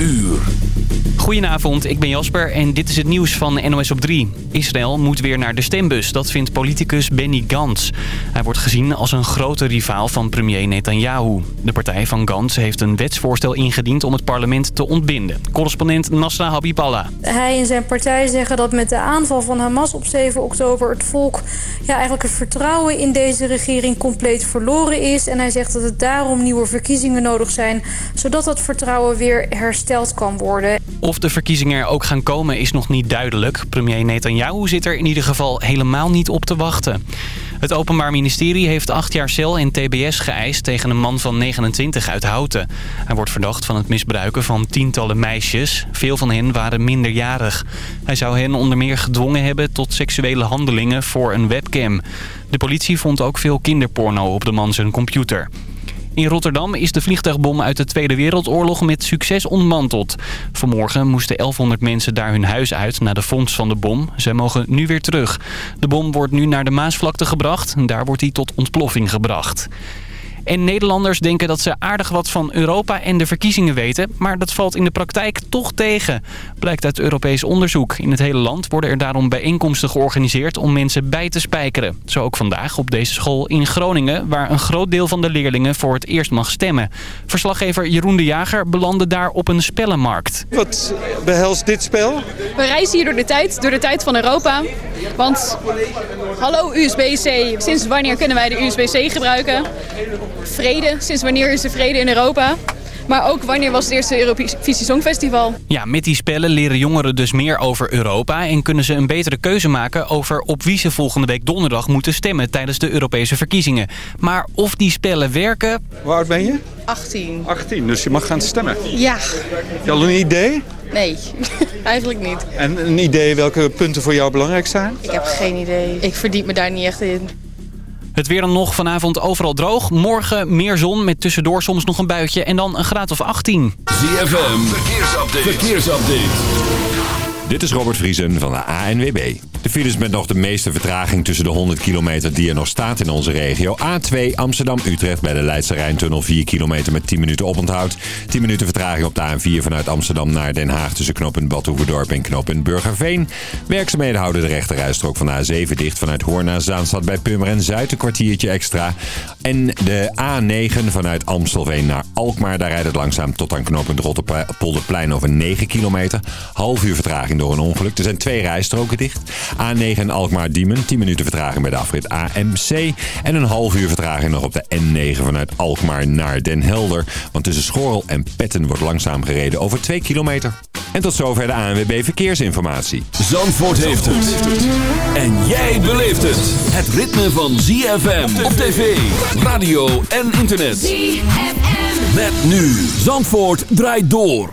uur. Goedenavond, ik ben Jasper en dit is het nieuws van NOS op 3. Israël moet weer naar de stembus, dat vindt politicus Benny Gantz. Hij wordt gezien als een grote rivaal van premier Netanyahu. De partij van Gantz heeft een wetsvoorstel ingediend om het parlement te ontbinden. Correspondent Nasra Habiballah. Hij en zijn partij zeggen dat met de aanval van Hamas op 7 oktober... het volk ja, eigenlijk het vertrouwen in deze regering compleet verloren is. En hij zegt dat het daarom nieuwe verkiezingen nodig zijn... zodat dat vertrouwen weer hersteld kan worden. Of de verkiezingen er ook gaan komen is nog niet duidelijk. Premier Netanyahu zit er in ieder geval helemaal niet op te wachten. Het Openbaar Ministerie heeft acht jaar cel en tbs geëist tegen een man van 29 uit Houten. Hij wordt verdacht van het misbruiken van tientallen meisjes. Veel van hen waren minderjarig. Hij zou hen onder meer gedwongen hebben tot seksuele handelingen voor een webcam. De politie vond ook veel kinderporno op de man zijn computer. In Rotterdam is de vliegtuigbom uit de Tweede Wereldoorlog met succes ontmanteld. Vanmorgen moesten 1100 mensen daar hun huis uit na de fonds van de bom. Zij mogen nu weer terug. De bom wordt nu naar de Maasvlakte gebracht. Daar wordt hij tot ontploffing gebracht. En Nederlanders denken dat ze aardig wat van Europa en de verkiezingen weten. Maar dat valt in de praktijk toch tegen. Blijkt uit Europees onderzoek. In het hele land worden er daarom bijeenkomsten georganiseerd om mensen bij te spijkeren. Zo ook vandaag op deze school in Groningen... waar een groot deel van de leerlingen voor het eerst mag stemmen. Verslaggever Jeroen de Jager belandde daar op een spellenmarkt. Wat behelst dit spel? We reizen hier door de tijd, door de tijd van Europa. Want, hallo USB-C, sinds wanneer kunnen wij de USB-C gebruiken? Vrede, sinds wanneer is er vrede in Europa? Maar ook wanneer was het eerste Eurovisie Songfestival? Ja, met die spellen leren jongeren dus meer over Europa... en kunnen ze een betere keuze maken over op wie ze volgende week donderdag moeten stemmen... tijdens de Europese verkiezingen. Maar of die spellen werken... Hoe oud ben je? 18. 18, dus je mag gaan stemmen. Ja. Heb je al een idee? Nee, eigenlijk niet. En een idee welke punten voor jou belangrijk zijn? Ik heb geen idee. Ik verdiep me daar niet echt in. Het weer dan nog vanavond overal droog. Morgen meer zon met tussendoor soms nog een buitje en dan een graad of 18. ZFM, verkeersupdate. verkeersupdate. Dit is Robert Vriesen van de ANWB. De files met nog de meeste vertraging tussen de 100 kilometer die er nog staat in onze regio. A2 Amsterdam-Utrecht bij de Leidse Rijntunnel 4 kilometer met 10 minuten oponthoud. 10 minuten vertraging op de A4 vanuit Amsterdam naar Den Haag tussen knooppunt Badhoevedorp en knooppunt Burgerveen. Werkzaamheden houden de rechterrijstrook van de A7 dicht vanuit Hoorn naar Zaanstad bij Purmerend Zuid een kwartiertje extra. En de A9 vanuit Amstelveen naar Alkmaar. Daar rijdt het langzaam tot aan knooppunt Rotterpolderplein over 9 kilometer. Half uur vertraging door een ongeluk. Er zijn twee rijstroken dicht. A9 Alkmaar-Diemen, 10 minuten vertraging bij de afrit AMC. En een half uur vertraging nog op de N9 vanuit Alkmaar naar Den Helder. Want tussen Schorrel en Petten wordt langzaam gereden over 2 kilometer. En tot zover de ANWB Verkeersinformatie. Zandvoort heeft het. En jij beleeft het. Het ritme van ZFM op tv, radio en internet. ZFM. Met nu. Zandvoort draait door.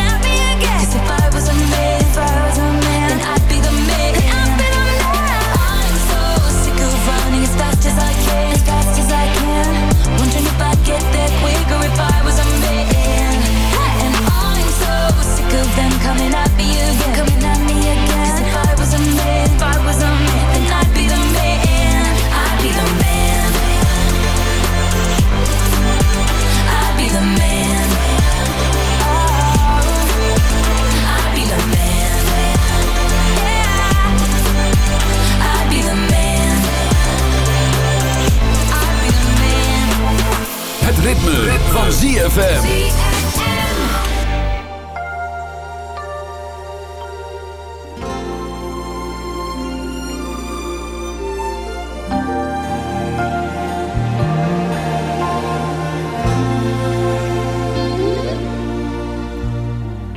'Cause if I was a man, Het ritme, van ZFM.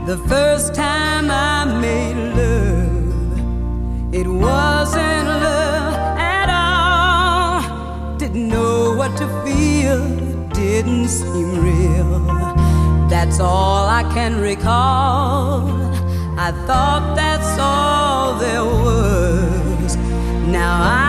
The first time I made love, it wasn't seem real. That's all I can recall. I thought that's all there was. Now I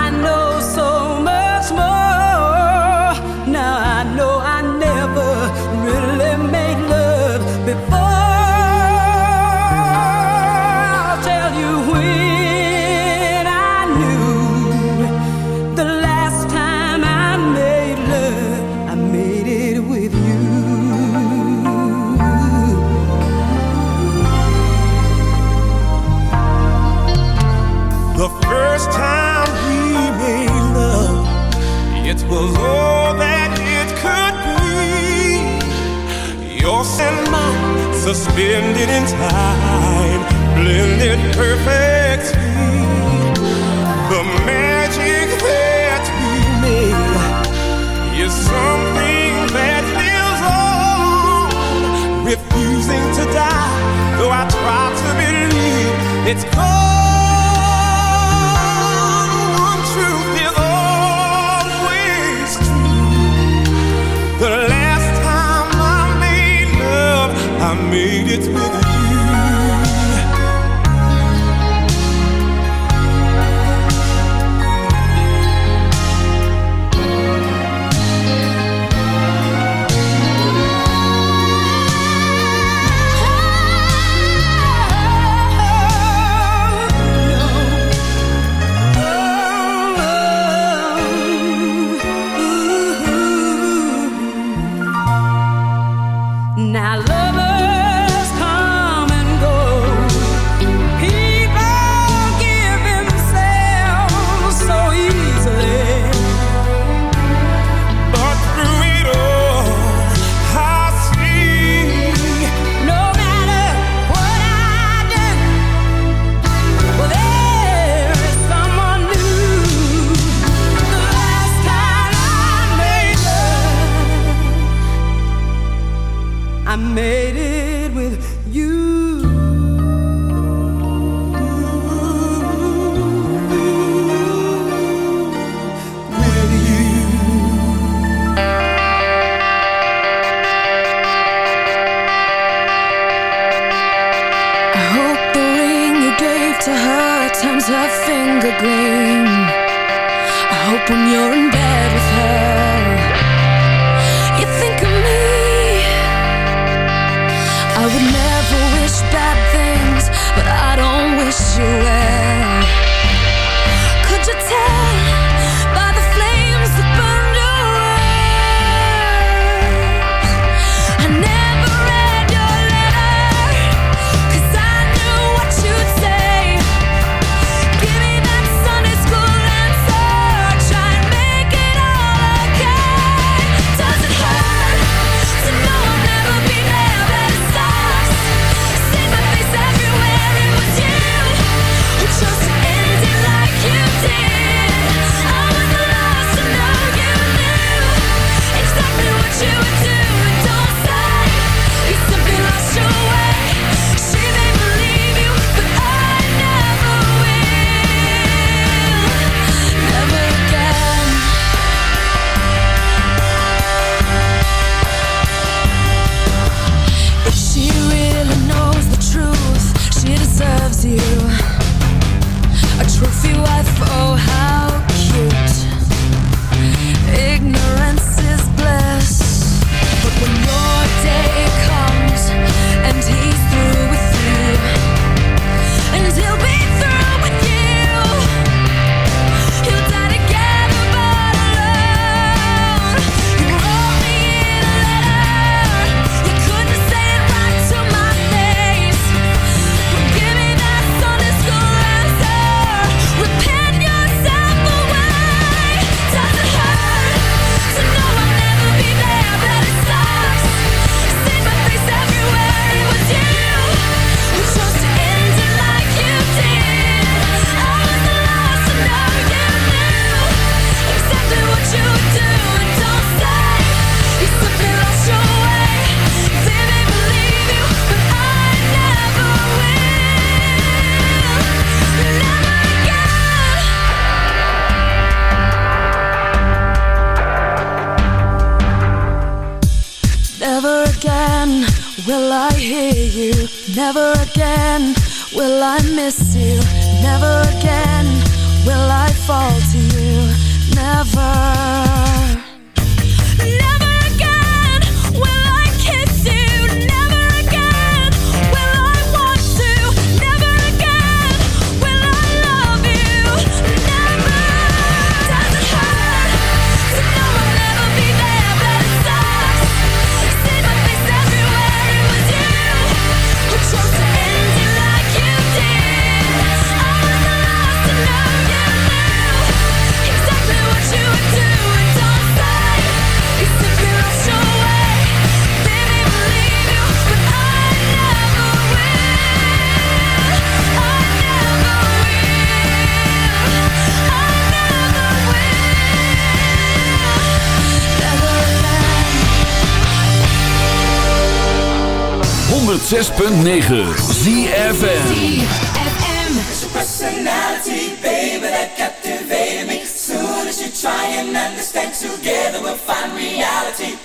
106.9 ZFM ZFM Personality, baby, that captivated me. Soon as you try and understand Together we'll find reality.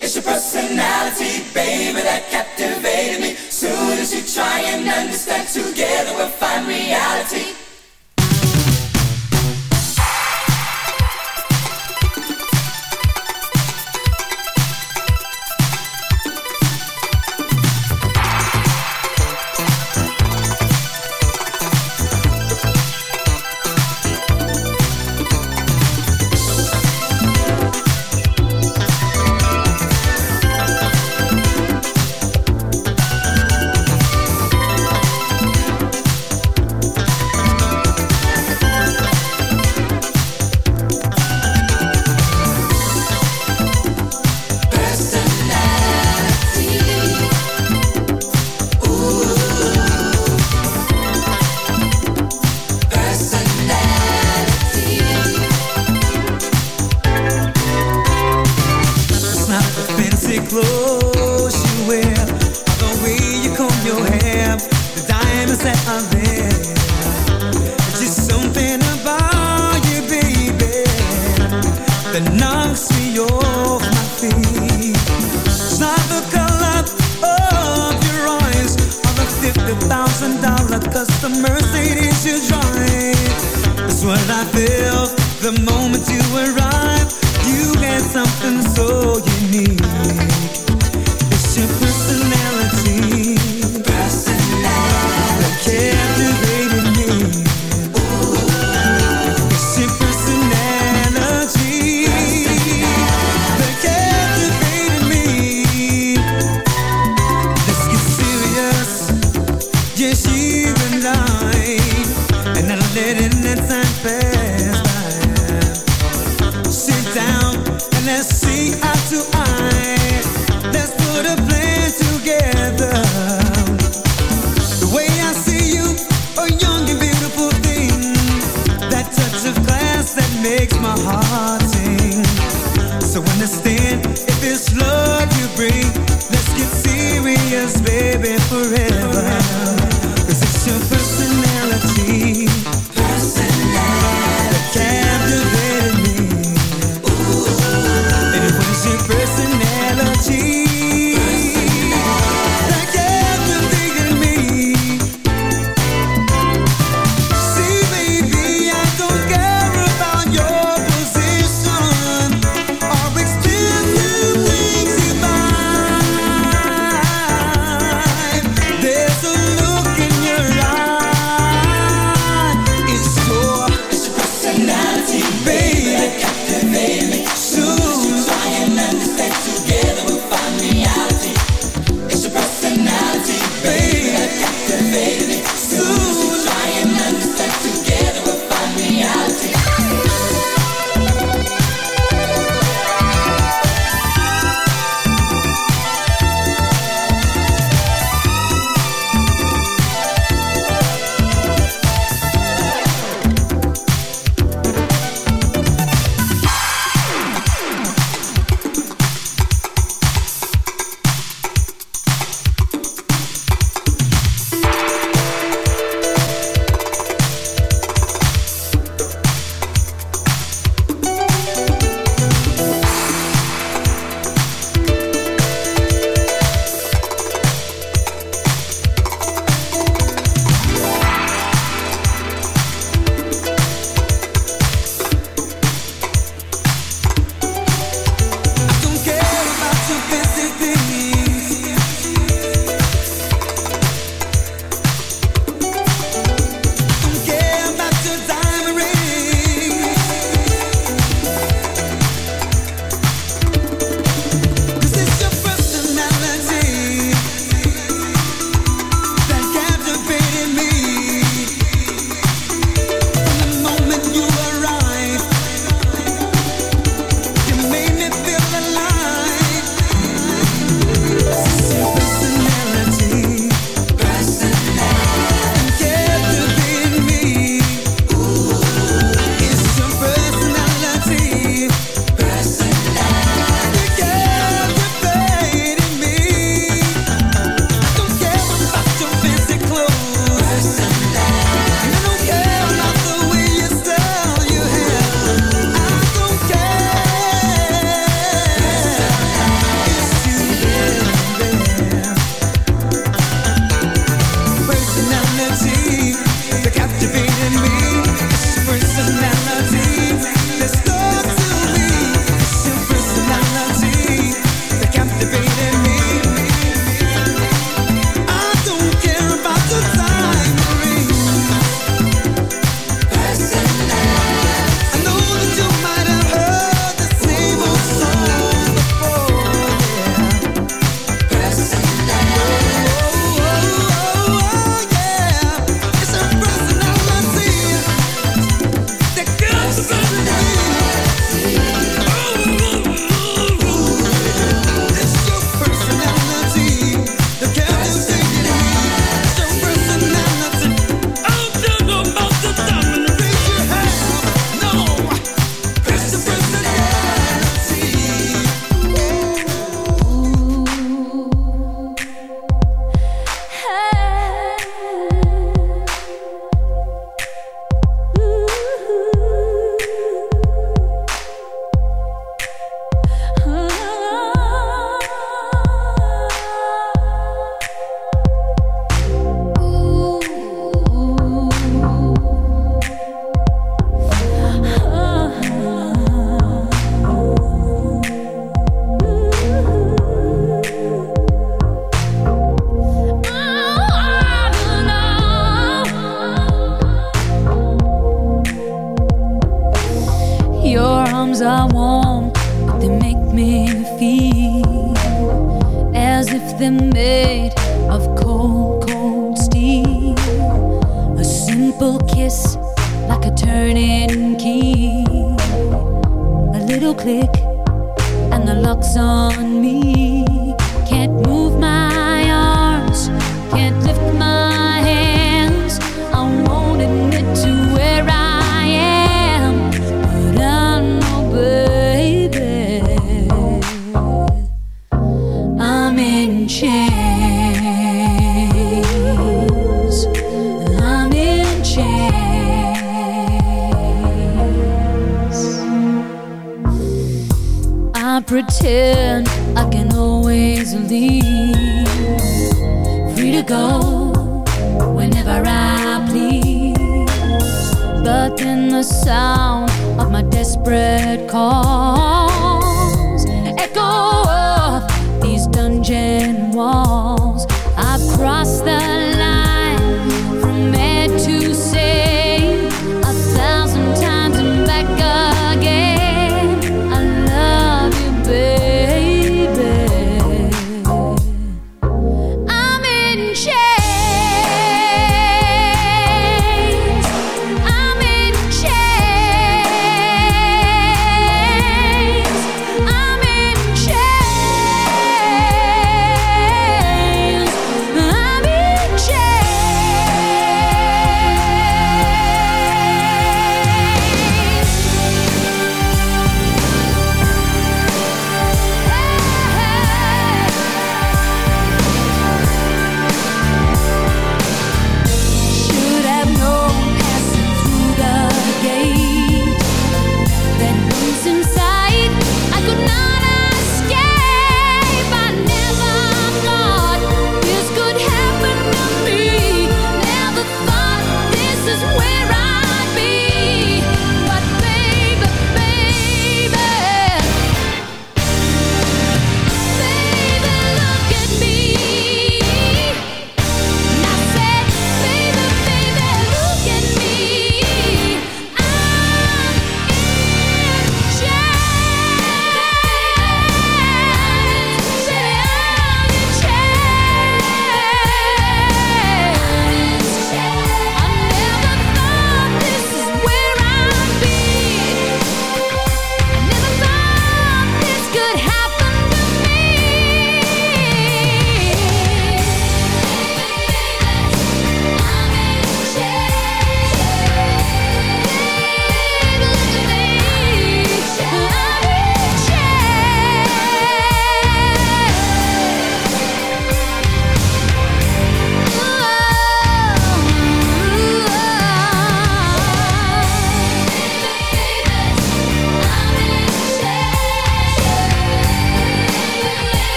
It's your personality, baby, that captivated me. Soon as you try and understand Together we'll find reality. the sound of my desperate call.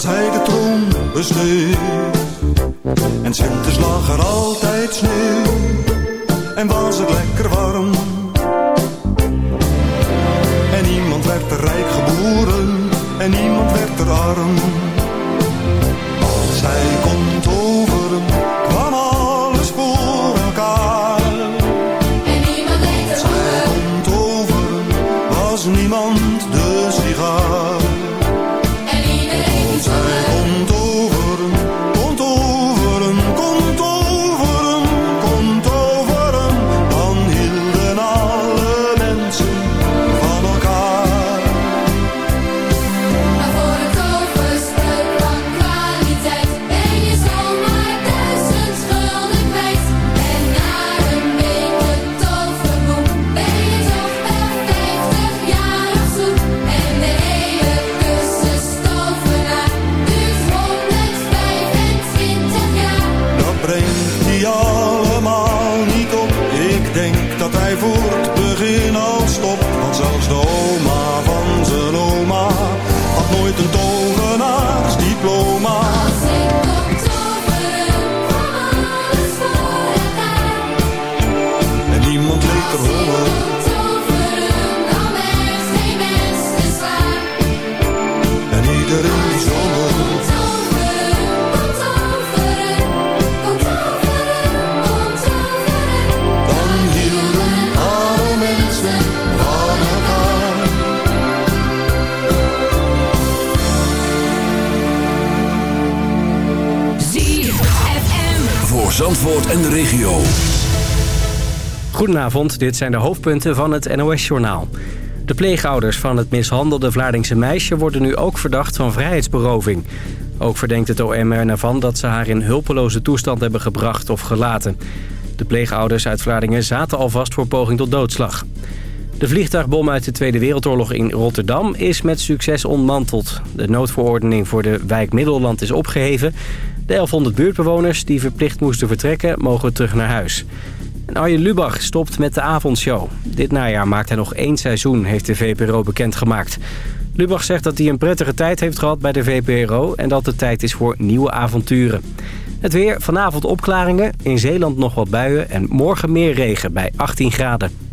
Zij hij de troon besteed En zinters lag er altijd sneeuw. En was het lekker warm. Goedenavond, dit zijn de hoofdpunten van het NOS-journaal. De pleegouders van het mishandelde Vlaardingse meisje worden nu ook verdacht van vrijheidsberoving. Ook verdenkt het OM ervan dat ze haar in hulpeloze toestand hebben gebracht of gelaten. De pleegouders uit Vlaardingen zaten al vast voor poging tot doodslag. De vliegtuigbom uit de Tweede Wereldoorlog in Rotterdam is met succes ontmanteld. De noodverordening voor de wijk Middelland is opgeheven. De 1100 buurtbewoners die verplicht moesten vertrekken mogen terug naar huis. En Arjen Lubach stopt met de avondshow. Dit najaar maakt hij nog één seizoen, heeft de VPRO bekendgemaakt. Lubach zegt dat hij een prettige tijd heeft gehad bij de VPRO... en dat het tijd is voor nieuwe avonturen. Het weer, vanavond opklaringen, in Zeeland nog wat buien... en morgen meer regen bij 18 graden.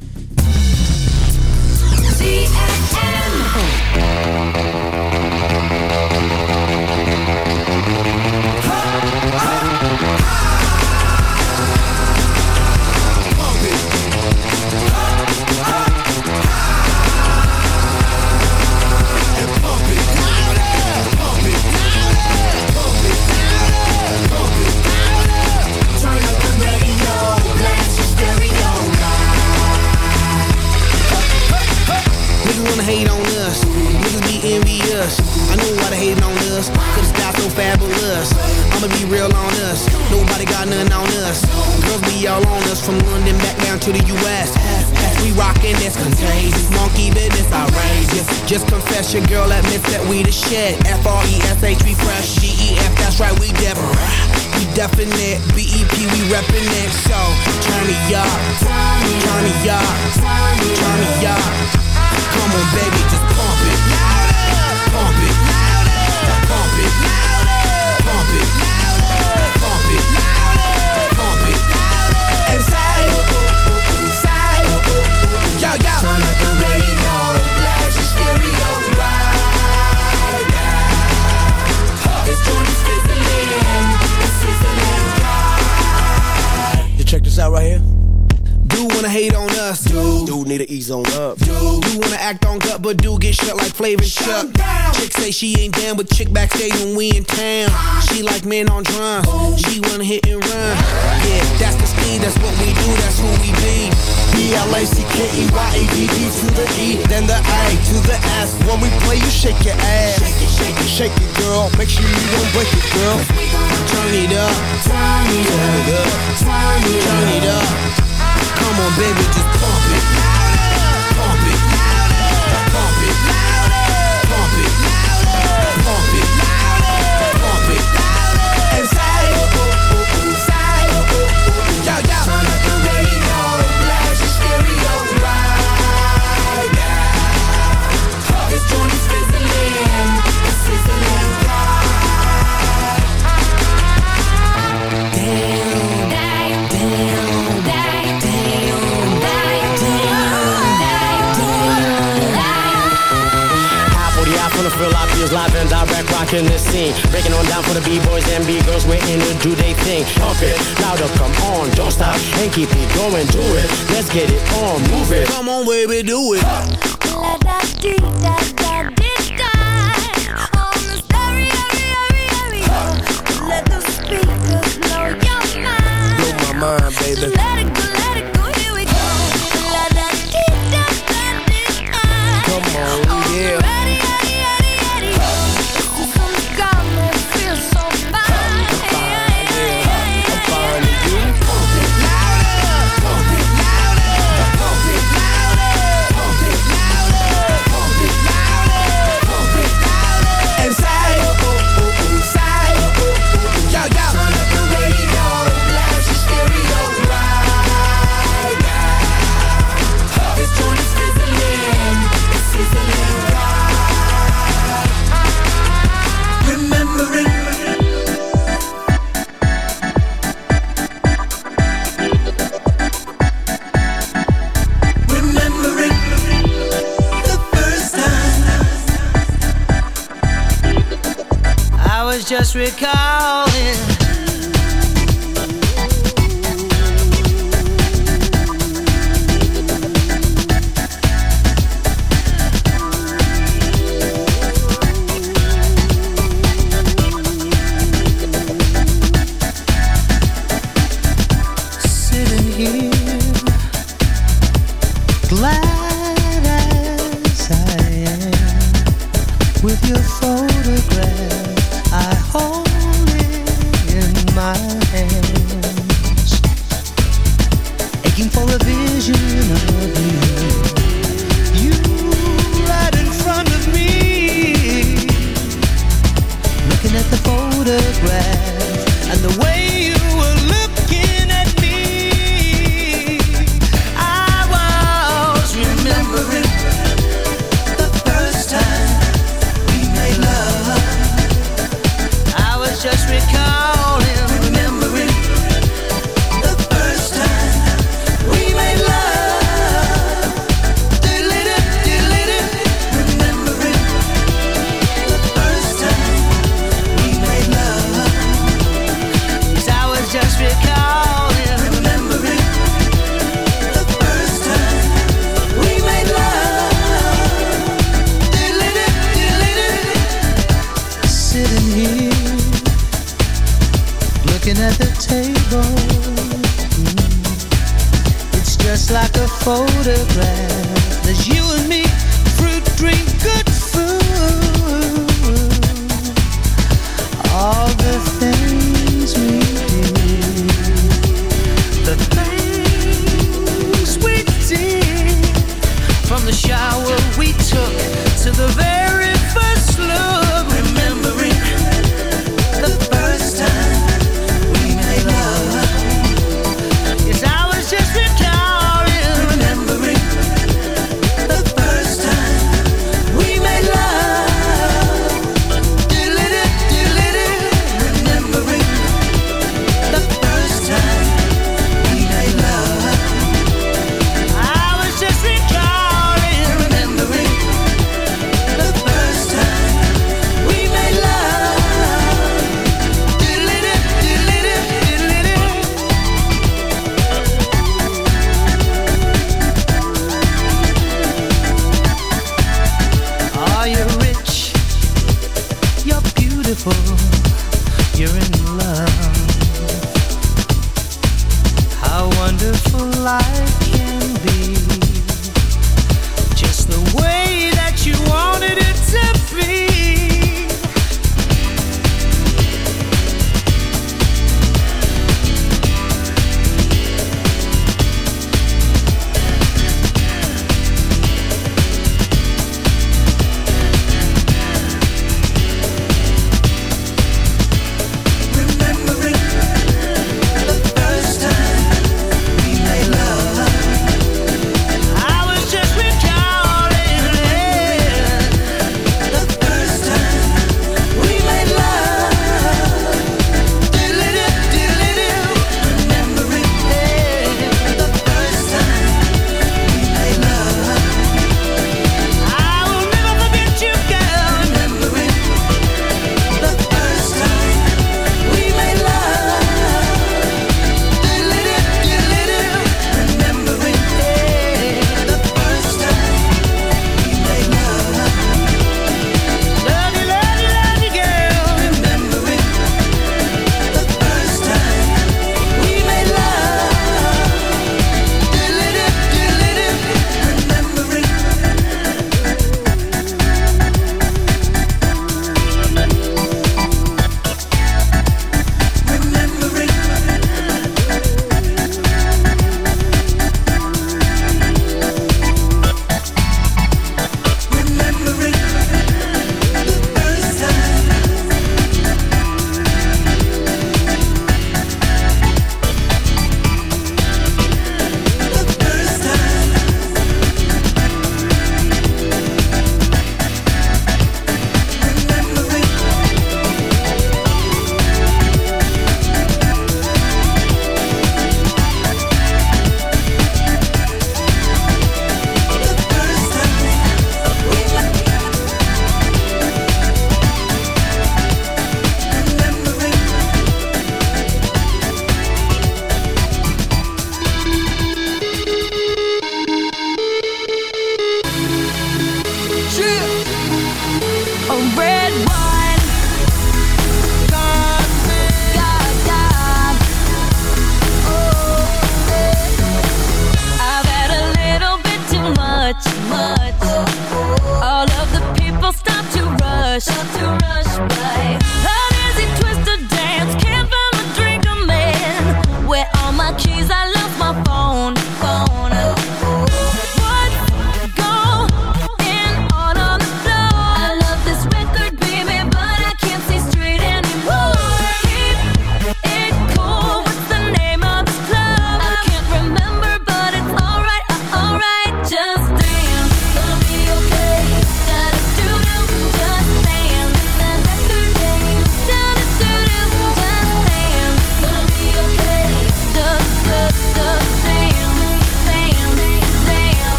Was just recalling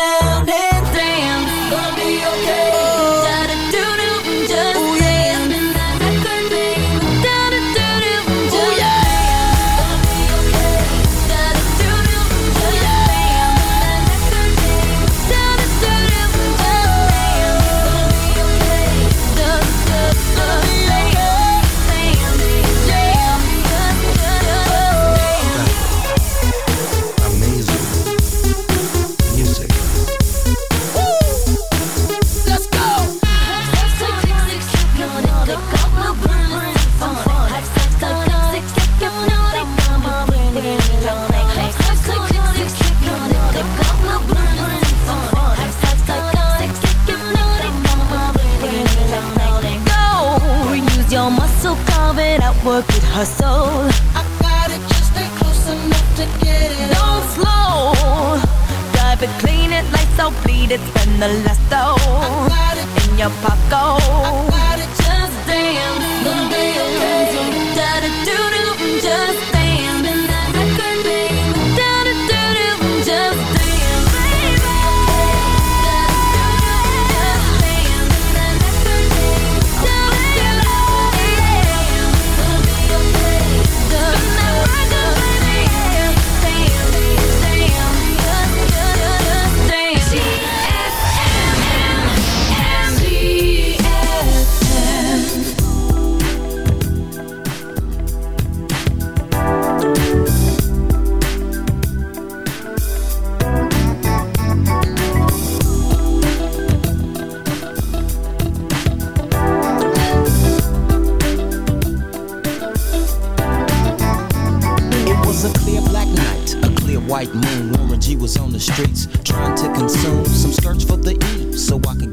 down white moon. Warren G was on the streets trying to consume some skirts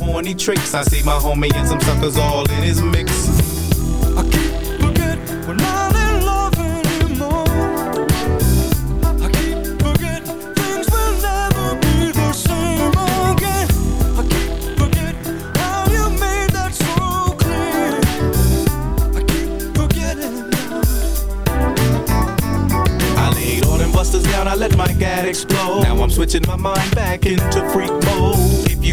horny tricks. I see my homie and some suckers all in his mix. We're not in love anymore. I keep forgetting things will never be the same again. I keep forgetting how you made that so clear. I keep forgetting. I laid all them busters down, I let my gat explode. Now I'm switching my mind back into freak mode.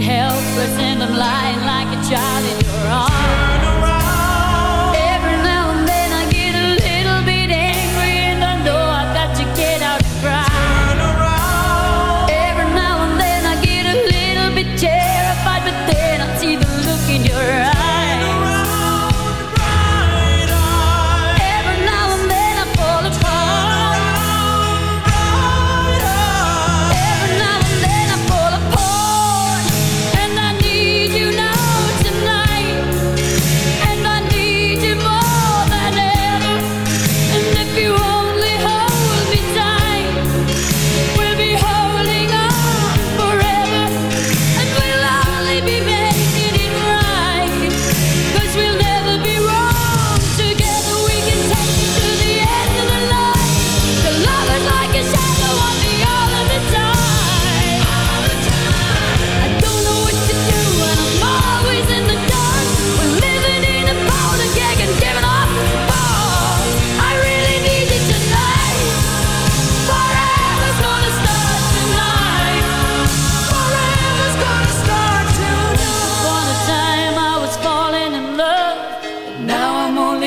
helpless and I'm lying like a child